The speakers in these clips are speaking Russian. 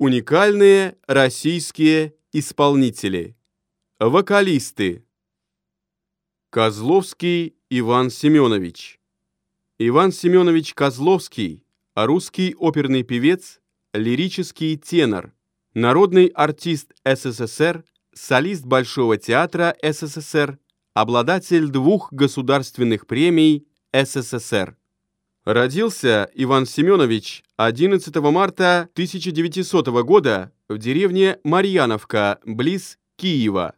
Уникальные российские исполнители. Вокалисты. Козловский Иван Семенович. Иван Семенович Козловский – русский оперный певец, лирический тенор, народный артист СССР, солист Большого театра СССР, обладатель двух государственных премий СССР. Родился Иван Семенович 11 марта 1900 года в деревне Марьяновка, близ Киева.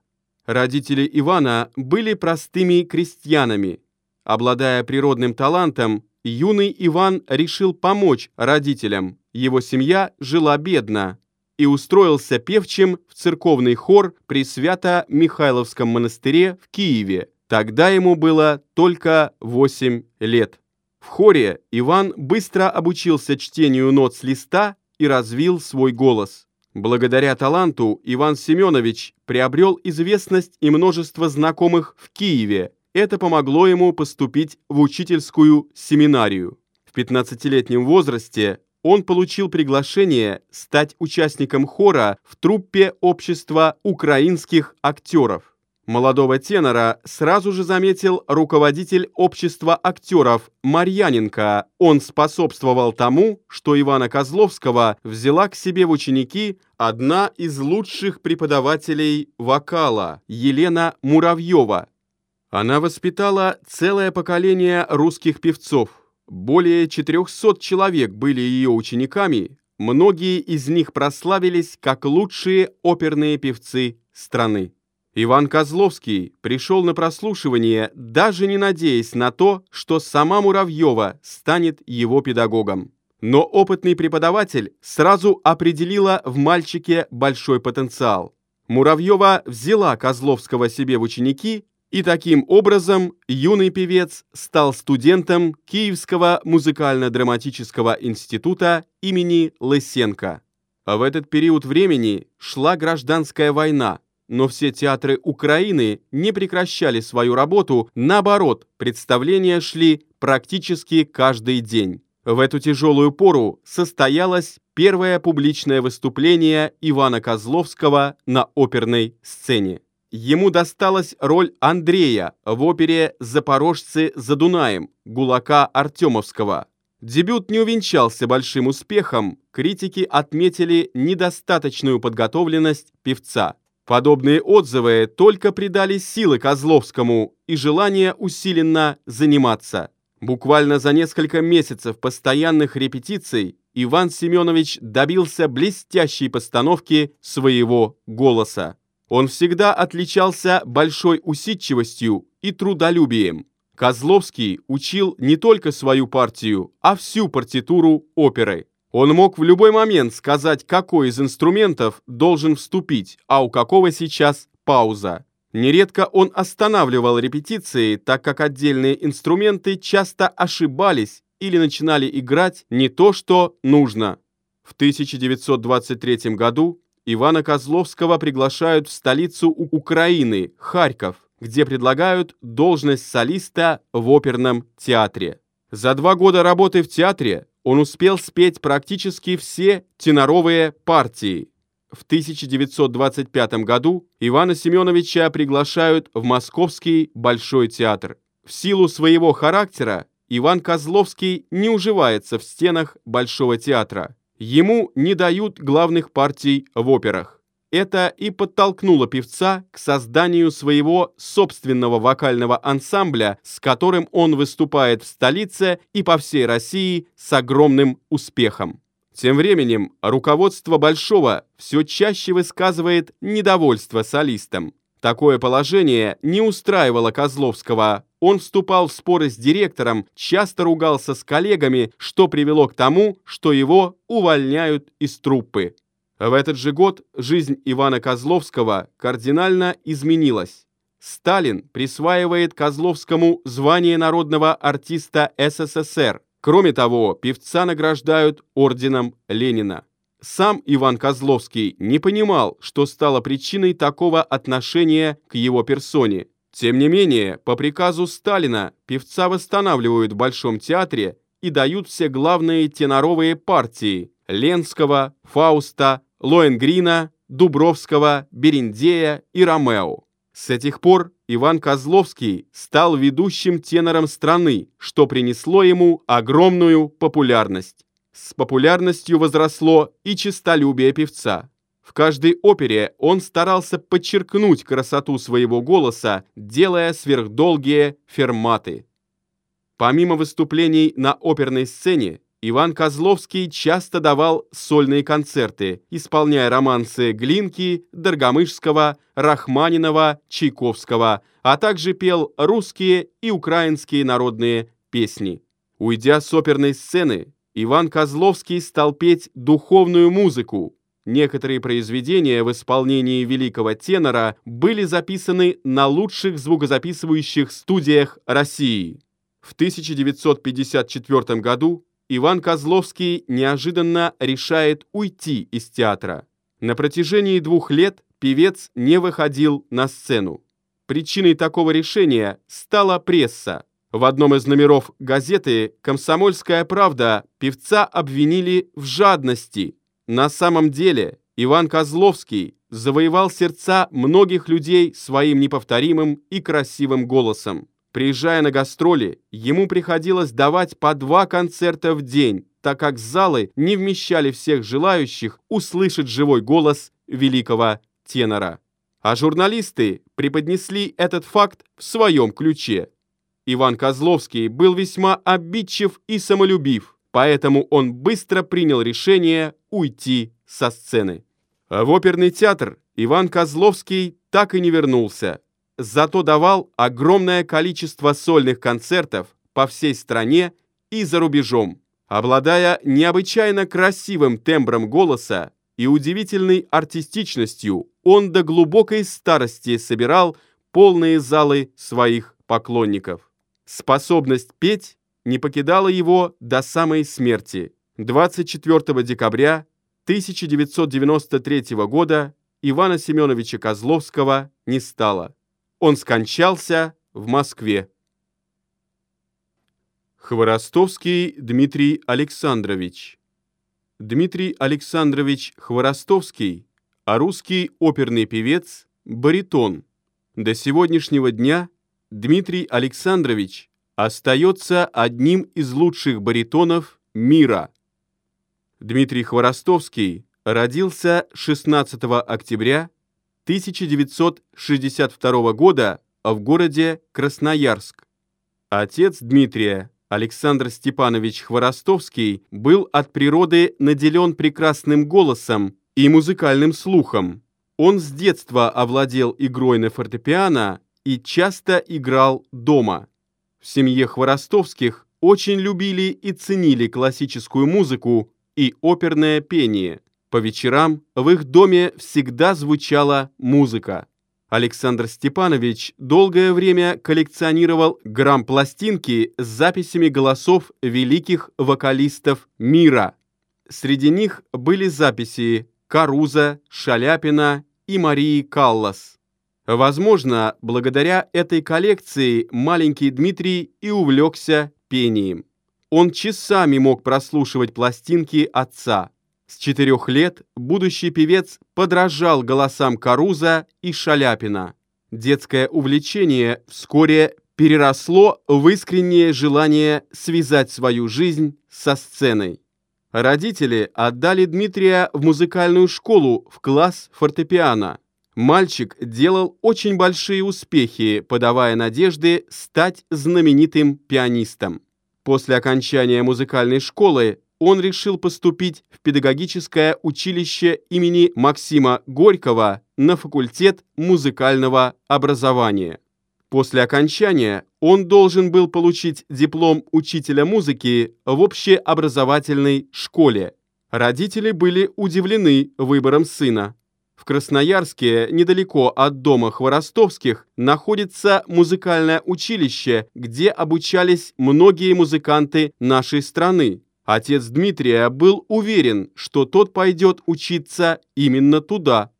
Родители Ивана были простыми крестьянами. Обладая природным талантом, юный Иван решил помочь родителям. Его семья жила бедно и устроился певчим в церковный хор при Свято-Михайловском монастыре в Киеве. Тогда ему было только 8 лет. В хоре Иван быстро обучился чтению нот с листа и развил свой голос. Благодаря таланту Иван Семенович приобрел известность и множество знакомых в Киеве. Это помогло ему поступить в учительскую семинарию. В 15-летнем возрасте он получил приглашение стать участником хора в труппе общества украинских актеров. Молодого тенора сразу же заметил руководитель общества актеров Марьяненко. Он способствовал тому, что Ивана Козловского взяла к себе в ученики одна из лучших преподавателей вокала Елена Муравьева. Она воспитала целое поколение русских певцов. Более 400 человек были ее учениками, многие из них прославились как лучшие оперные певцы страны. Иван Козловский пришел на прослушивание, даже не надеясь на то, что сама Муравьева станет его педагогом. Но опытный преподаватель сразу определила в мальчике большой потенциал. Муравьева взяла Козловского себе в ученики, и таким образом юный певец стал студентом Киевского музыкально-драматического института имени Лысенко. В этот период времени шла гражданская война, но все театры Украины не прекращали свою работу, наоборот, представления шли практически каждый день. В эту тяжелую пору состоялось первое публичное выступление Ивана Козловского на оперной сцене. Ему досталась роль Андрея в опере «Запорожцы за Дунаем» Гулака Артемовского. Дебют не увенчался большим успехом, критики отметили недостаточную подготовленность певца. Подобные отзывы только придали силы Козловскому и желание усиленно заниматься. Буквально за несколько месяцев постоянных репетиций Иван Семенович добился блестящей постановки своего голоса. Он всегда отличался большой усидчивостью и трудолюбием. Козловский учил не только свою партию, а всю партитуру оперы. Он мог в любой момент сказать, какой из инструментов должен вступить, а у какого сейчас пауза. Нередко он останавливал репетиции, так как отдельные инструменты часто ошибались или начинали играть не то, что нужно. В 1923 году Ивана Козловского приглашают в столицу Украины, Харьков, где предлагают должность солиста в оперном театре. За два года работы в театре он успел спеть практически все теноровые партии. В 1925 году Ивана Семеновича приглашают в Московский Большой театр. В силу своего характера Иван Козловский не уживается в стенах Большого театра. Ему не дают главных партий в операх. Это и подтолкнуло певца к созданию своего собственного вокального ансамбля, с которым он выступает в столице и по всей России с огромным успехом. Тем временем руководство Большого все чаще высказывает недовольство солистом. Такое положение не устраивало Козловского. Он вступал в споры с директором, часто ругался с коллегами, что привело к тому, что его увольняют из труппы. В этот же год жизнь Ивана Козловского кардинально изменилась. Сталин присваивает Козловскому звание народного артиста СССР. Кроме того, певца награждают орденом Ленина. Сам Иван Козловский не понимал, что стало причиной такого отношения к его персоне. Тем не менее, по приказу Сталина певца восстанавливают в Большом театре и дают все главные теноровые партии – Ленского, Фауста, Лоенгрина, Дубровского, Берендея и Ромео. С этих пор Иван Козловский стал ведущим тенором страны, что принесло ему огромную популярность. С популярностью возросло и честолюбие певца. В каждой опере он старался подчеркнуть красоту своего голоса, делая сверхдолгие ферматы. Помимо выступлений на оперной сцене, Иван Козловский часто давал сольные концерты, исполняя романсы Глинки, Доргомышского, Рахманинова, Чайковского, а также пел русские и украинские народные песни. Уйдя с оперной сцены, Иван Козловский стал петь духовную музыку. Некоторые произведения в исполнении великого тенора были записаны на лучших звукозаписывающих студиях России. В 1954 году Иван Козловский неожиданно решает уйти из театра. На протяжении двух лет певец не выходил на сцену. Причиной такого решения стала пресса. В одном из номеров газеты «Комсомольская правда» певца обвинили в жадности. На самом деле Иван Козловский завоевал сердца многих людей своим неповторимым и красивым голосом. Приезжая на гастроли, ему приходилось давать по два концерта в день, так как залы не вмещали всех желающих услышать живой голос великого тенора. А журналисты преподнесли этот факт в своем ключе. Иван Козловский был весьма обидчив и самолюбив, поэтому он быстро принял решение уйти со сцены. А в оперный театр Иван Козловский так и не вернулся, зато давал огромное количество сольных концертов по всей стране и за рубежом. Обладая необычайно красивым тембром голоса и удивительной артистичностью, он до глубокой старости собирал полные залы своих поклонников. Способность петь не покидала его до самой смерти. 24 декабря 1993 года Ивана Семеновича Козловского не стало. Он скончался в Москве. Хворостовский Дмитрий Александрович Дмитрий Александрович Хворостовский, а русский оперный певец, баритон. До сегодняшнего дня Дмитрий Александрович остается одним из лучших баритонов мира. Дмитрий Хворостовский родился 16 октября 1962 года в городе Красноярск. Отец Дмитрия, Александр Степанович Хворостовский, был от природы наделен прекрасным голосом и музыкальным слухом. Он с детства овладел игрой на фортепиано и часто играл дома. В семье Хворостовских очень любили и ценили классическую музыку и оперное пение – по вечерам в их доме всегда звучала музыка. Александр Степанович долгое время коллекционировал грамм-пластинки с записями голосов великих вокалистов мира. Среди них были записи Каруза, Шаляпина и Марии Каллас. Возможно, благодаря этой коллекции маленький Дмитрий и увлекся пением. Он часами мог прослушивать пластинки отца. С четырех лет будущий певец подражал голосам Каруза и Шаляпина. Детское увлечение вскоре переросло в искреннее желание связать свою жизнь со сценой. Родители отдали Дмитрия в музыкальную школу в класс фортепиано. Мальчик делал очень большие успехи, подавая надежды стать знаменитым пианистом. После окончания музыкальной школы он решил поступить в педагогическое училище имени Максима Горького на факультет музыкального образования. После окончания он должен был получить диплом учителя музыки в общеобразовательной школе. Родители были удивлены выбором сына. В Красноярске, недалеко от дома Хворостовских, находится музыкальное училище, где обучались многие музыканты нашей страны. Отец Дмитрия был уверен, что тот пойдет учиться именно туда.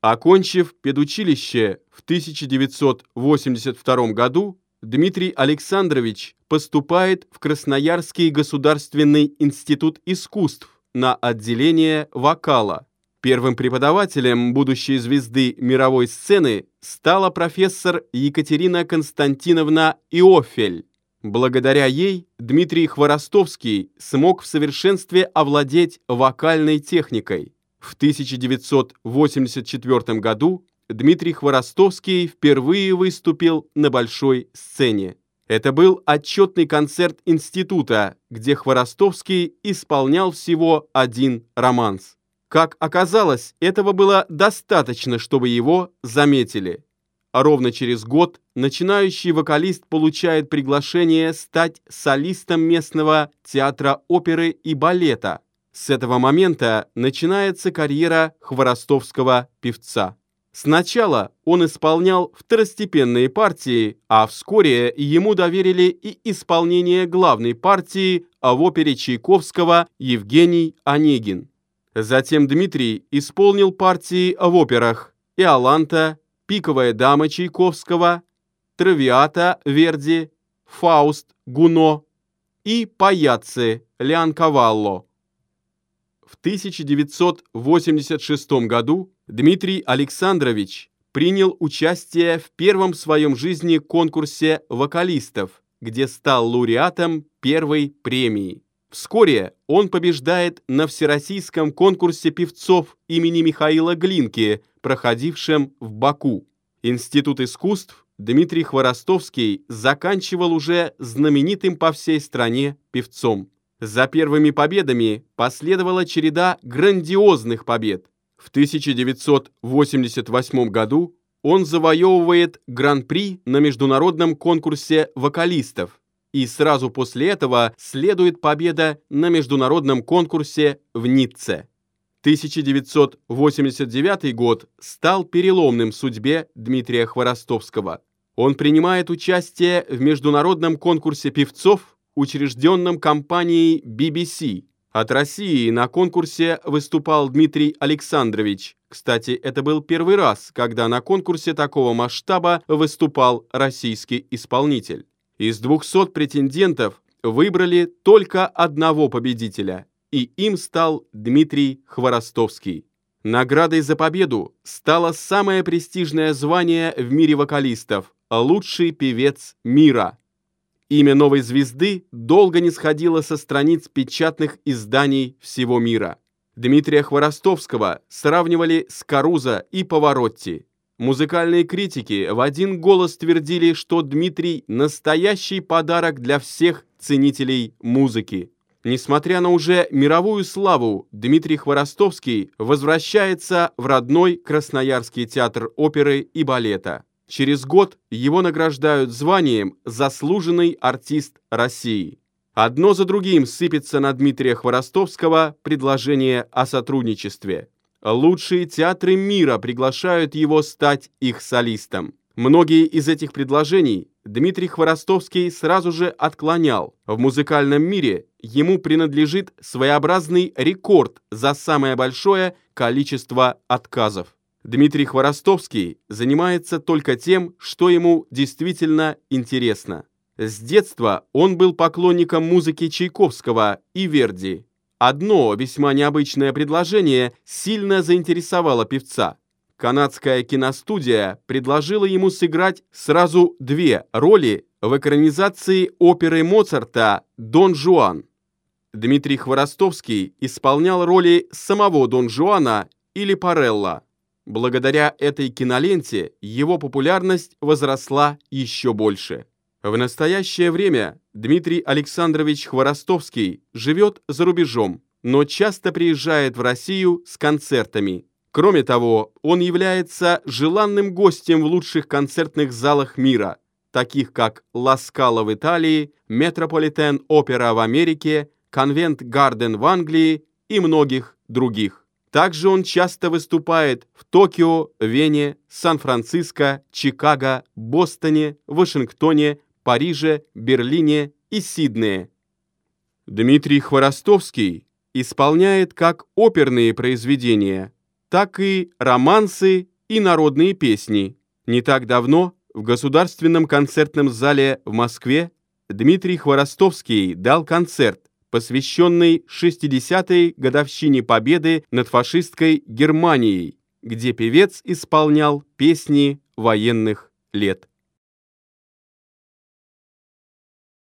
Окончив педучилище в 1982 году, Дмитрий Александрович поступает в Красноярский государственный институт искусств на отделение вокала. Первым преподавателем будущей звезды мировой сцены стала профессор Екатерина Константиновна Иофель. Благодаря ей Дмитрий Хворостовский смог в совершенстве овладеть вокальной техникой. В 1984 году Дмитрий Хворостовский впервые выступил на большой сцене. Это был отчетный концерт института, где Хворостовский исполнял всего один романс. Как оказалось, этого было достаточно, чтобы его заметили. А ровно через год начинающий вокалист получает приглашение стать солистом местного театра оперы и балета. С этого момента начинается карьера хворостовского певца. Сначала он исполнял второстепенные партии, а вскоре ему доверили и исполнение главной партии в опере Чайковского «Евгений Онегин». Затем Дмитрий исполнил партии в операх «Иоланта», «Пиковая дама» Чайковского, «Травиата» Верди, «Фауст» Гуно и «Паяцци» Леонкавалло. В 1986 году Дмитрий Александрович принял участие в первом в своем жизни конкурсе вокалистов, где стал лауреатом первой премии. Вскоре он побеждает на всероссийском конкурсе певцов имени Михаила Глинки, проходившем в Баку. Институт искусств Дмитрий Хворостовский заканчивал уже знаменитым по всей стране певцом. За первыми победами последовала череда грандиозных побед. В 1988 году он завоевывает гран-при на международном конкурсе вокалистов, и сразу после этого следует победа на международном конкурсе в Ницце. 1989 год стал переломным в судьбе Дмитрия Хворостовского. Он принимает участие в международном конкурсе певцов, учрежденном компанией BBC. От России на конкурсе выступал Дмитрий Александрович. Кстати, это был первый раз, когда на конкурсе такого масштаба выступал российский исполнитель. Из 200 претендентов выбрали только одного победителя, и им стал Дмитрий Хворостовский. Наградой за победу стало самое престижное звание в мире вокалистов – лучший певец мира. Имя новой звезды долго не сходило со страниц печатных изданий всего мира. Дмитрия Хворостовского сравнивали с Карузо и Поворотти. Музыкальные критики в один голос твердили, что Дмитрий – настоящий подарок для всех ценителей музыки. Несмотря на уже мировую славу, Дмитрий Хворостовский возвращается в родной Красноярский театр оперы и балета. Через год его награждают званием «Заслуженный артист России». Одно за другим сыпется на Дмитрия Хворостовского предложение о сотрудничестве. Лучшие театры мира приглашают его стать их солистом. Многие из этих предложений Дмитрий Хворостовский сразу же отклонял. В музыкальном мире ему принадлежит своеобразный рекорд за самое большое количество отказов. Дмитрий Хворостовский занимается только тем, что ему действительно интересно. С детства он был поклонником музыки Чайковского и Верди. Одно весьма необычное предложение сильно заинтересовало певца. Канадская киностудия предложила ему сыграть сразу две роли в экранизации оперы Моцарта «Дон Жуан». Дмитрий Хворостовский исполнял роли самого Дон Жуана или Парелла. Благодаря этой киноленте его популярность возросла еще больше. В настоящее время Дмитрий Александрович Хворостовский живет за рубежом, но часто приезжает в Россию с концертами. Кроме того, он является желанным гостем в лучших концертных залах мира, таких как Ла Скала в Италии, Метрополитен Опера в Америке, Конвент Гарден в Англии и многих других. Также он часто выступает в Токио, Вене, Сан-Франциско, Чикаго, Бостоне, Вашингтоне, Париже, Берлине и Сиднее. Дмитрий Хворостовский исполняет как оперные произведения, так и романсы и народные песни. Не так давно в Государственном концертном зале в Москве Дмитрий Хворостовский дал концерт, посвященный 60-й годовщине победы над фашистской Германией, где певец исполнял песни военных лет.